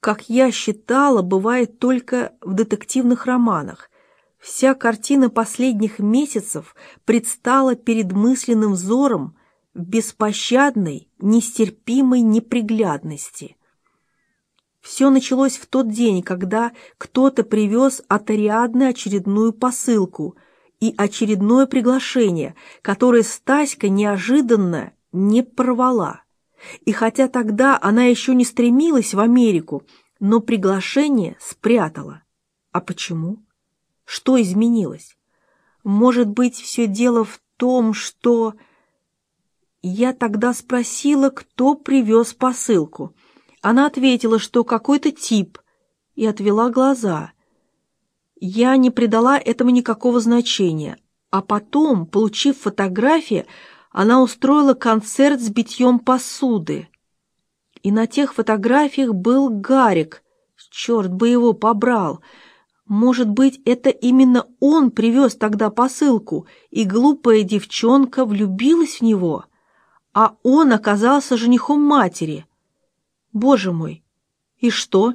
как я считала, бывает только в детективных романах. Вся картина последних месяцев предстала перед мысленным взором в беспощадной, нестерпимой неприглядности. Все началось в тот день, когда кто-то привез от Ариадны очередную посылку и очередное приглашение, которое Стаська неожиданно не порвала. И хотя тогда она еще не стремилась в Америку, но приглашение спрятала. А почему? Что изменилось? Может быть, все дело в том, что... Я тогда спросила, кто привез посылку. Она ответила, что какой-то тип, и отвела глаза. Я не придала этому никакого значения, а потом, получив фотографии, она устроила концерт с битьем посуды. И на тех фотографиях был Гарик. Черт бы его побрал! Может быть, это именно он привез тогда посылку, и глупая девчонка влюбилась в него, а он оказался женихом матери. Боже мой! И что?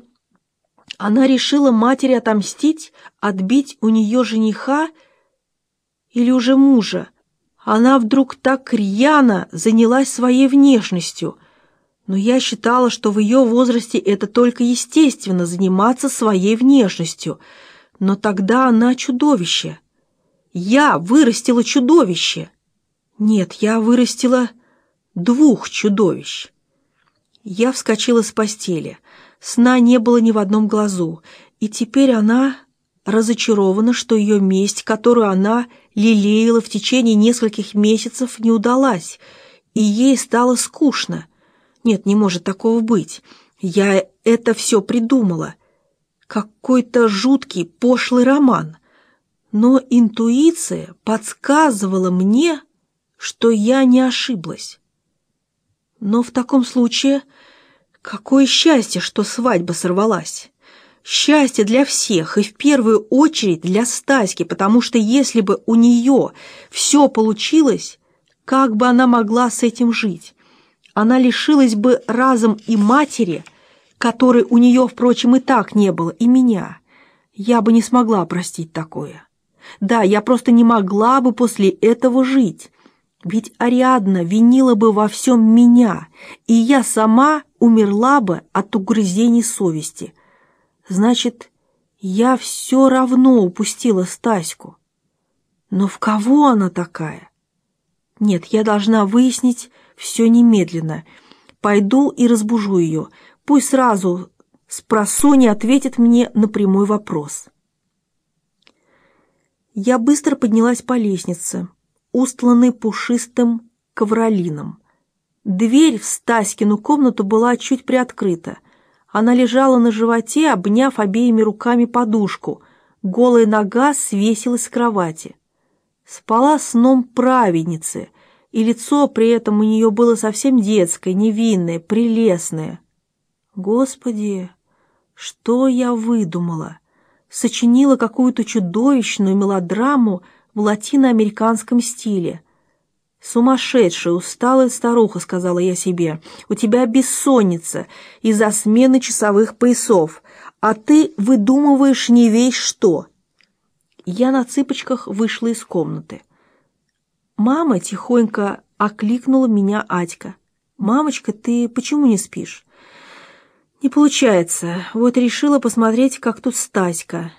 Она решила матери отомстить, отбить у нее жениха или уже мужа? Она вдруг так рьяно занялась своей внешностью. Но я считала, что в ее возрасте это только естественно заниматься своей внешностью. Но тогда она чудовище. Я вырастила чудовище. Нет, я вырастила двух чудовищ. Я вскочила с постели. Сна не было ни в одном глазу. И теперь она разочарована, что ее месть, которую она лелеяла в течение нескольких месяцев, не удалась, и ей стало скучно. Нет, не может такого быть. Я это все придумала. Какой-то жуткий, пошлый роман. Но интуиция подсказывала мне, что я не ошиблась. Но в таком случае, какое счастье, что свадьба сорвалась. Счастье для всех, и в первую очередь для Стаськи, потому что если бы у нее все получилось, как бы она могла с этим жить? Она лишилась бы разом и матери, которой у нее, впрочем, и так не было, и меня. Я бы не смогла простить такое. Да, я просто не могла бы после этого жить. Ведь Ариадна винила бы во всем меня, и я сама умерла бы от угрызений совести – Значит, я все равно упустила Стаську. Но в кого она такая? Нет, я должна выяснить все немедленно. Пойду и разбужу ее. Пусть сразу с просони ответит мне на прямой вопрос. Я быстро поднялась по лестнице, устланной пушистым ковролином. Дверь в Стаськину комнату была чуть приоткрыта. Она лежала на животе, обняв обеими руками подушку. Голая нога свесилась с кровати. Спала сном праведницы, и лицо при этом у нее было совсем детское, невинное, прелестное. Господи, что я выдумала? Сочинила какую-то чудовищную мелодраму в латиноамериканском стиле. «Сумасшедшая, усталая старуха», — сказала я себе, — «у тебя бессонница из-за смены часовых поясов, а ты выдумываешь не весь что». Я на цыпочках вышла из комнаты. Мама тихонько окликнула меня Атька. «Мамочка, ты почему не спишь?» «Не получается. Вот решила посмотреть, как тут Стаська.